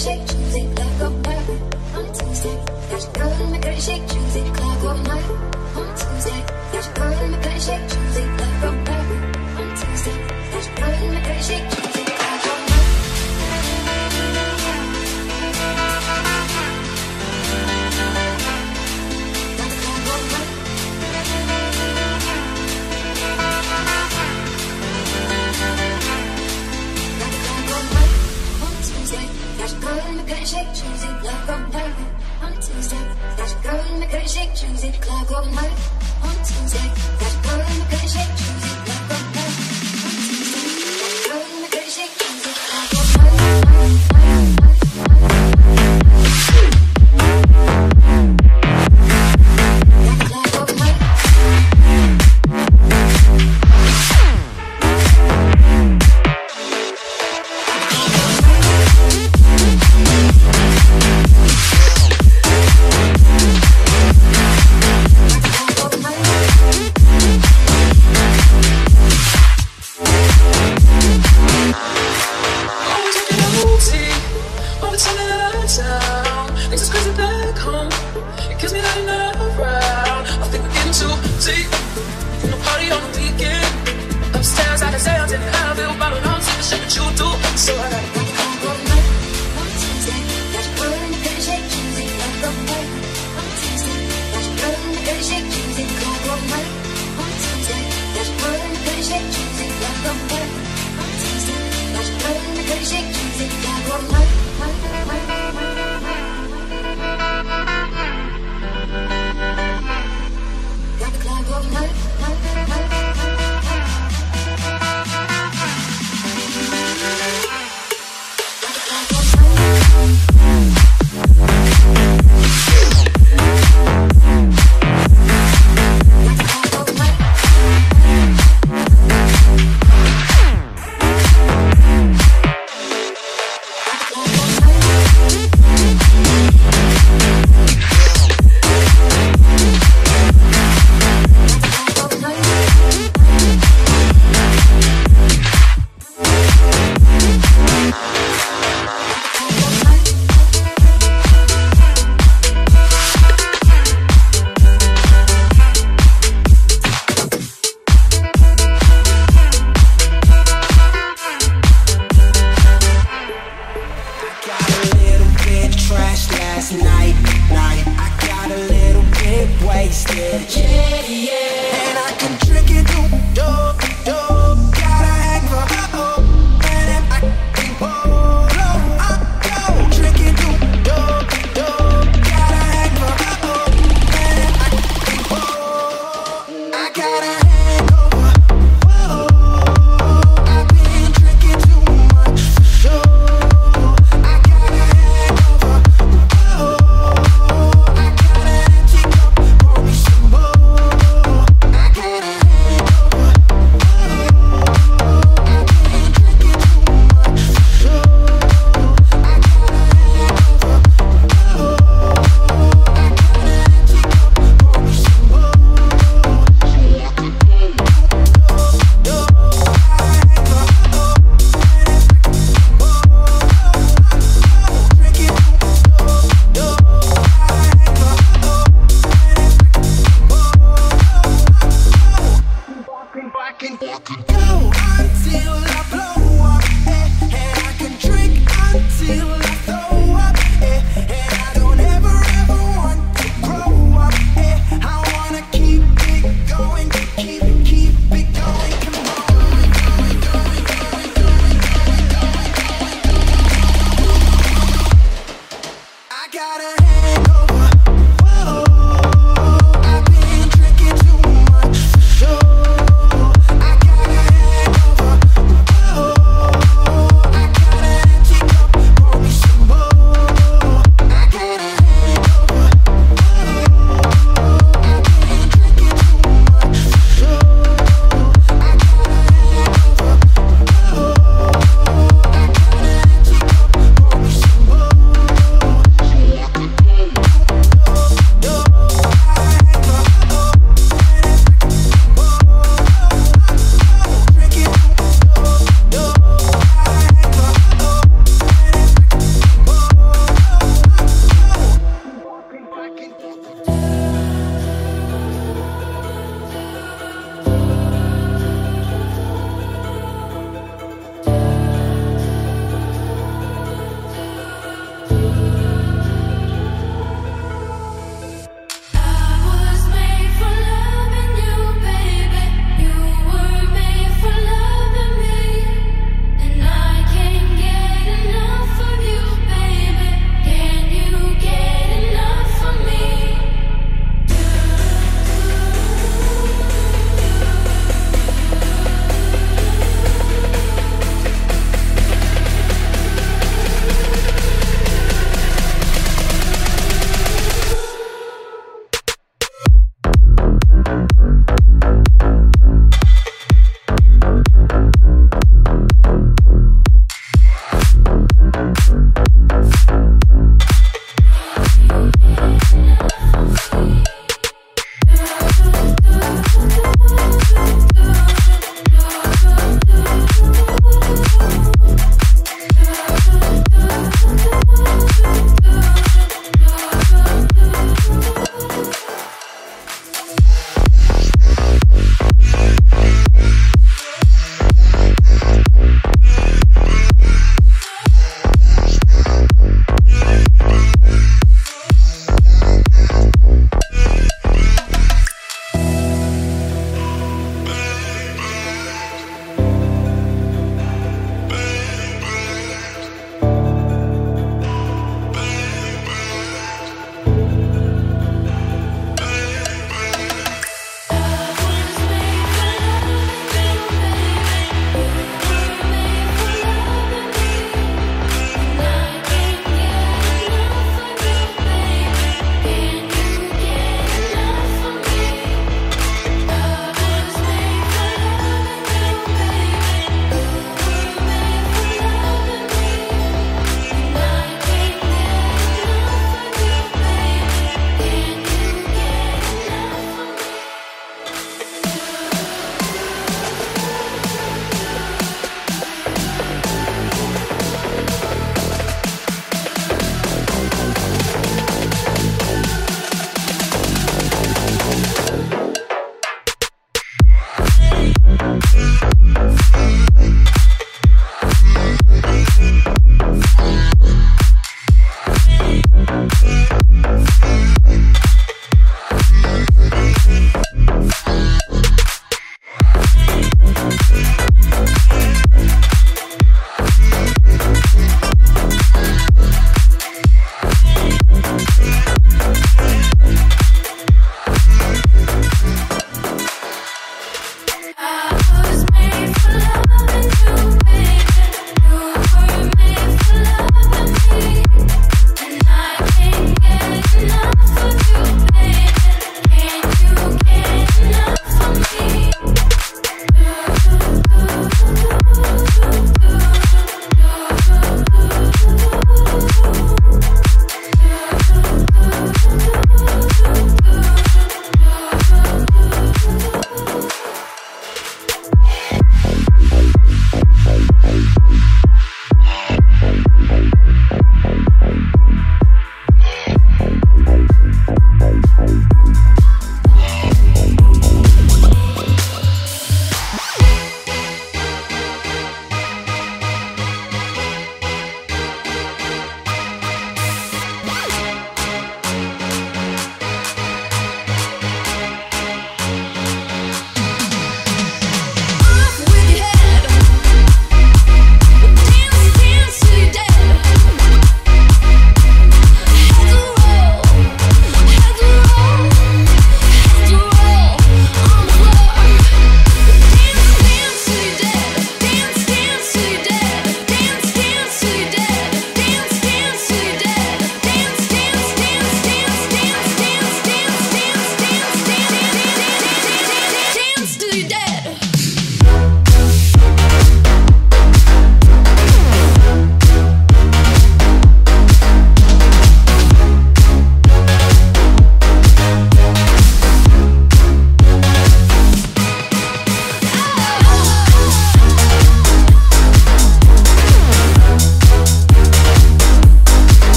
shake, choose it, clock of night. On a Tuesday, got your girl in my cut shake, choose it, clock of night. On a Tuesday, got your girl in my cut shake, shake, choose it, black or white. On Tuesday, let's go and make a shake, choose it, black or. On Tuesday. Music, music, I want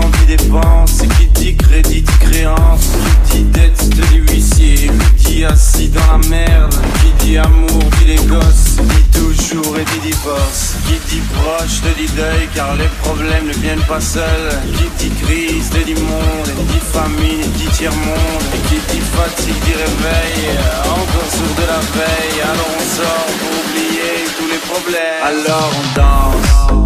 qui dépense et qui dit crédit, créance, qui dit dette, te dit huissier, qui dit assis dans la merde, qui dit amour, dit les gosses, dit toujours et dit divorce, qui dit proche, te dit deuil, car les problèmes ne viennent pas seuls, qui dit crise, te dit monde, qui dit famine, et dit tiers-monde, et qui dit fatigue, dit réveil, encore sourd de la veille, alors on sort pour oublier tous les problèmes, alors on danse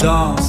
chance.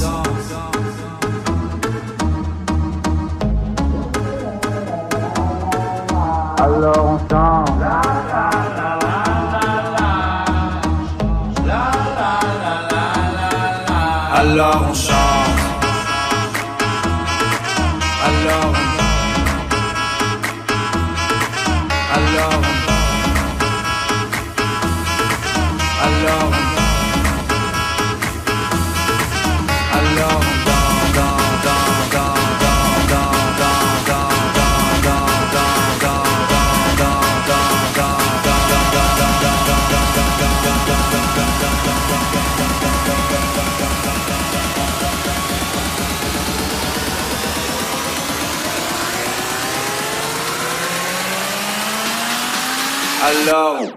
I love.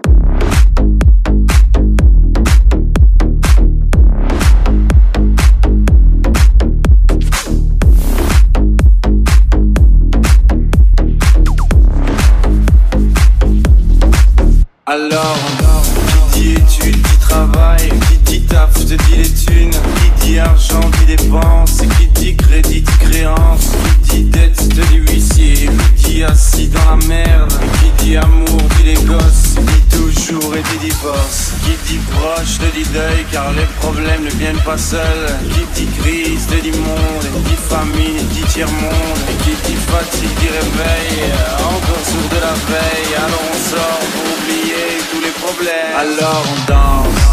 Pas seuls, qui dit crise, dit monde, qui dit famille, dit tiers-monde, et qui dit fatigue, dit réveil, encore sourd de la veille, alors on sort pour oublier tous les problèmes, alors on danse.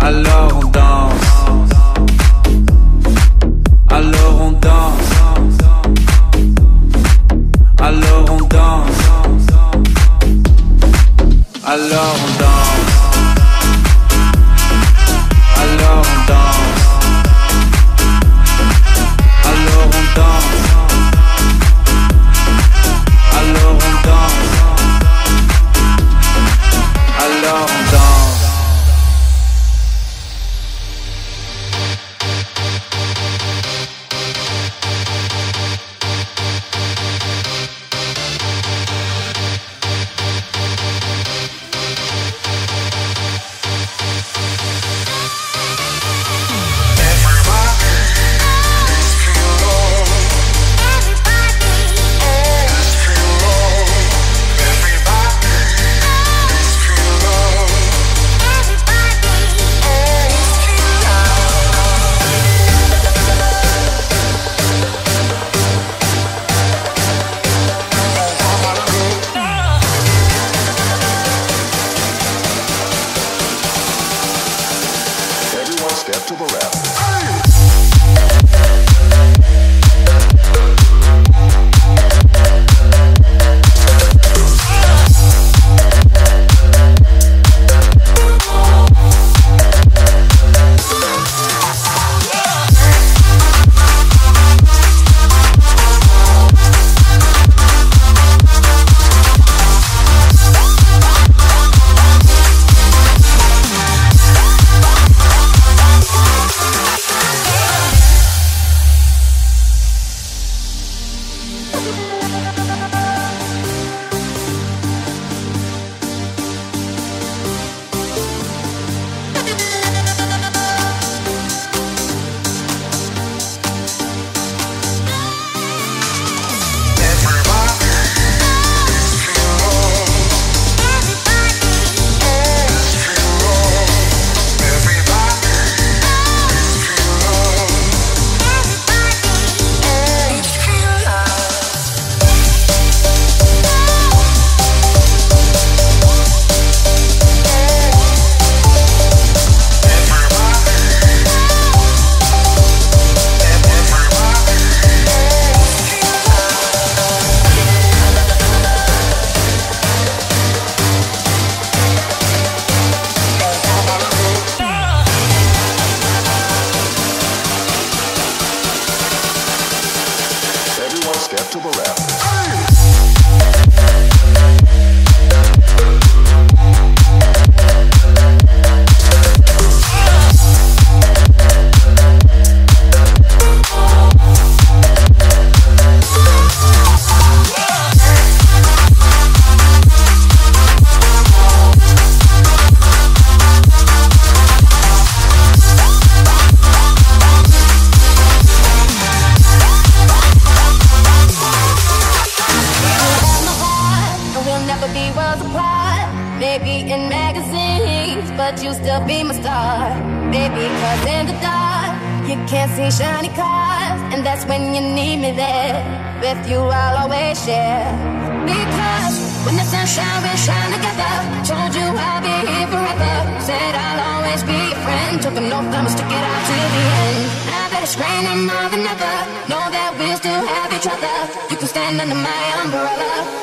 Alors on danse. Alors on danse. Alors on danse. Alors on danse.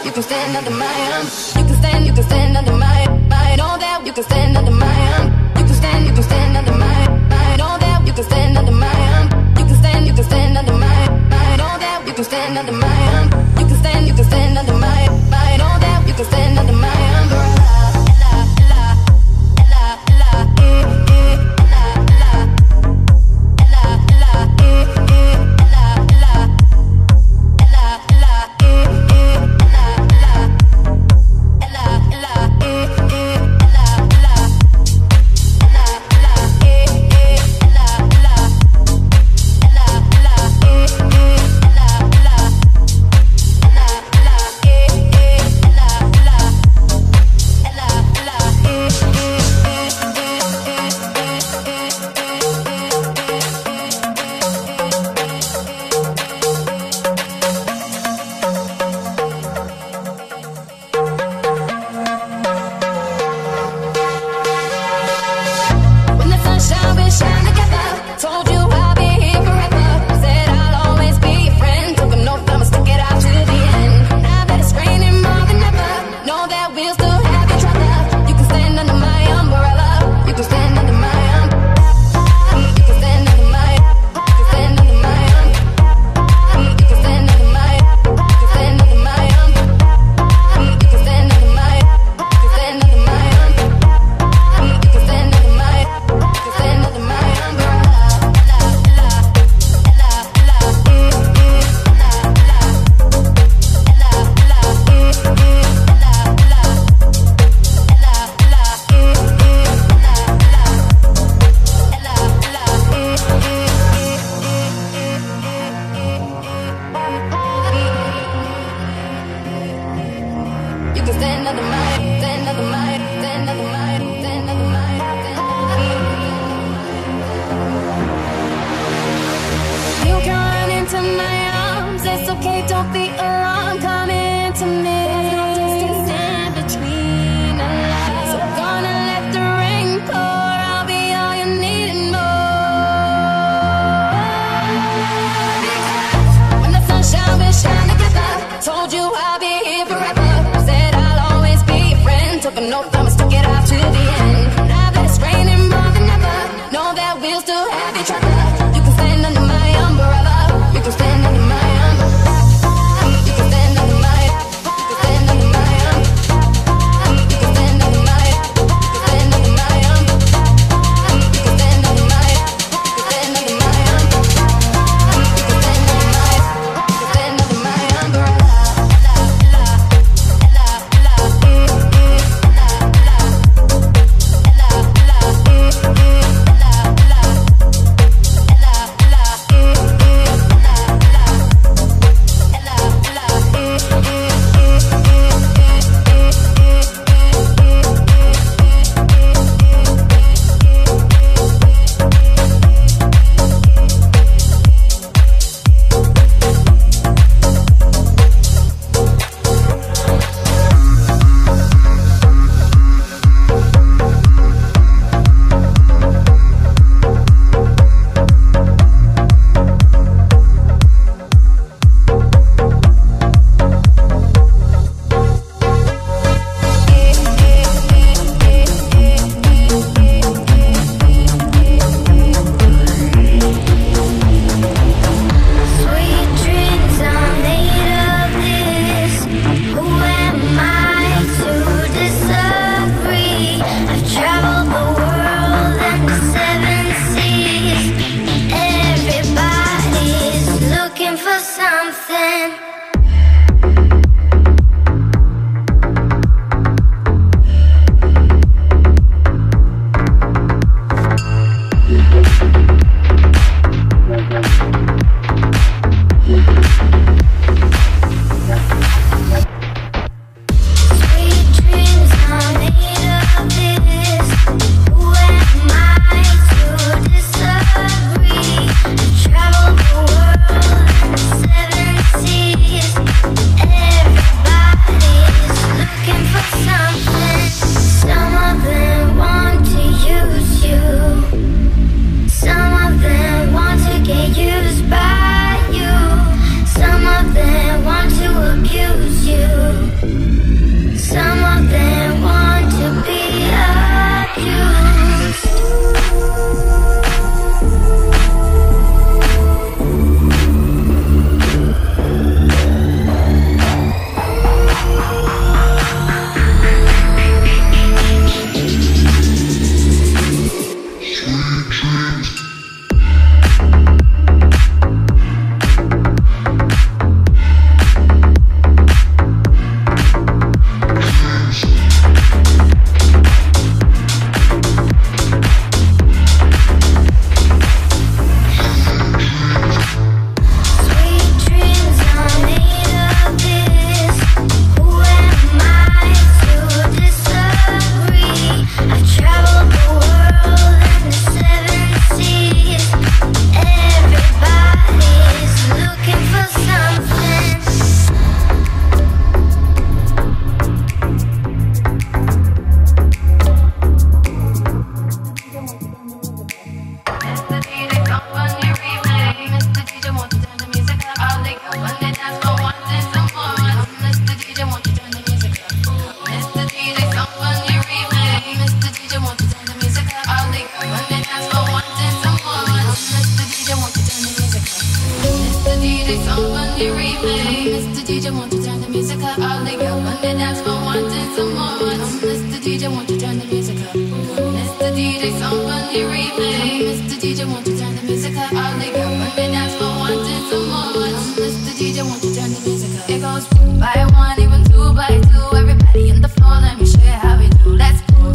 You can stand under my um. You can stand, you can stand under my. I know that you can stand under my um. You can stand, you can stand under my. I know that you can stand under my um. You can stand, you can stand under my. I know that you can stand under my um. You can stand, you can stand under my. I know that you can stand under my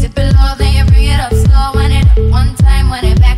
Dip it low, then you bring it up slow. Wind it up one time, when it back.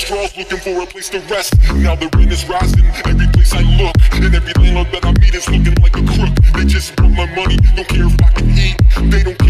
straws looking for a place to rest. Now the rain is rising, every place I look And every landlord that I meet is looking like a crook. They just want my money, don't care if I can eat. They don't care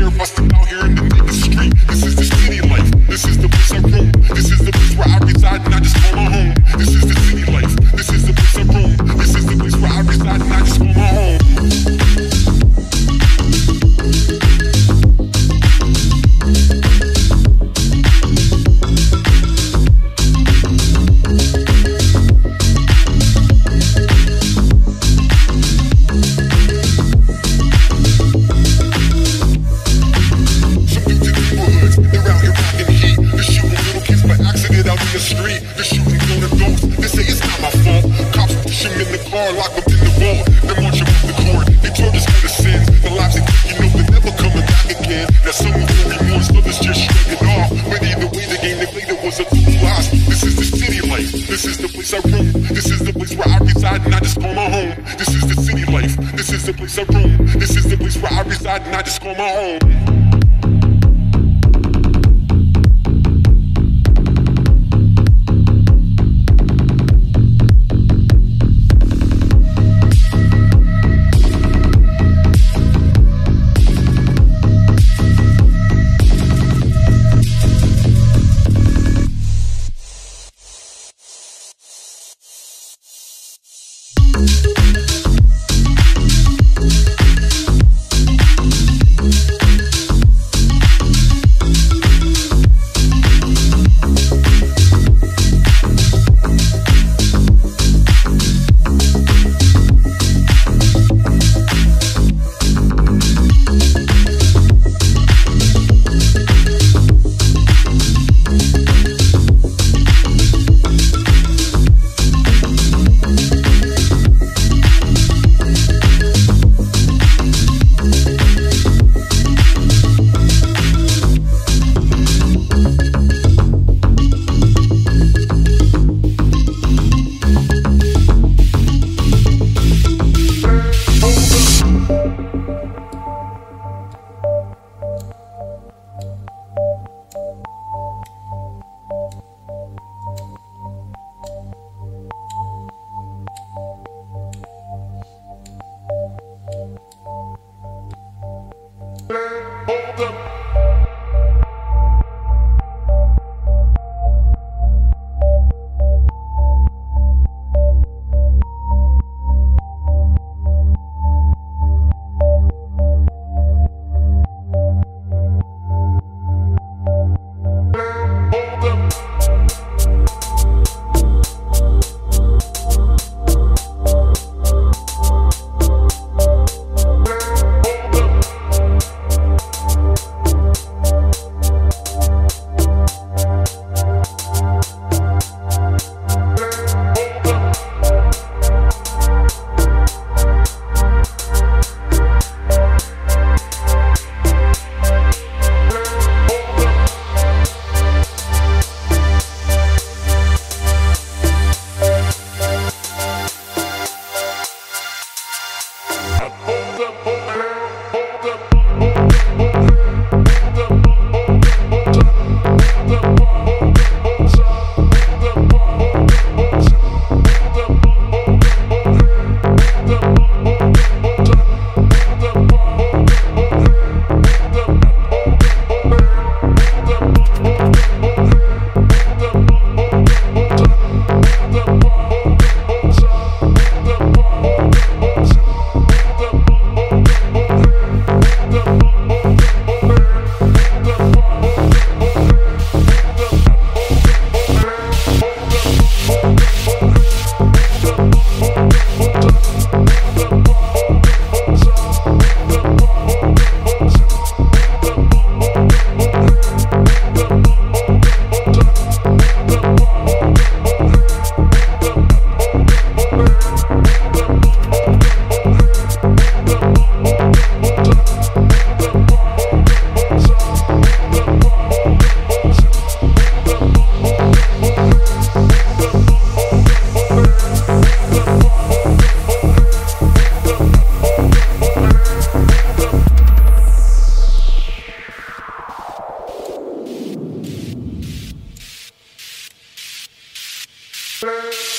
Bye.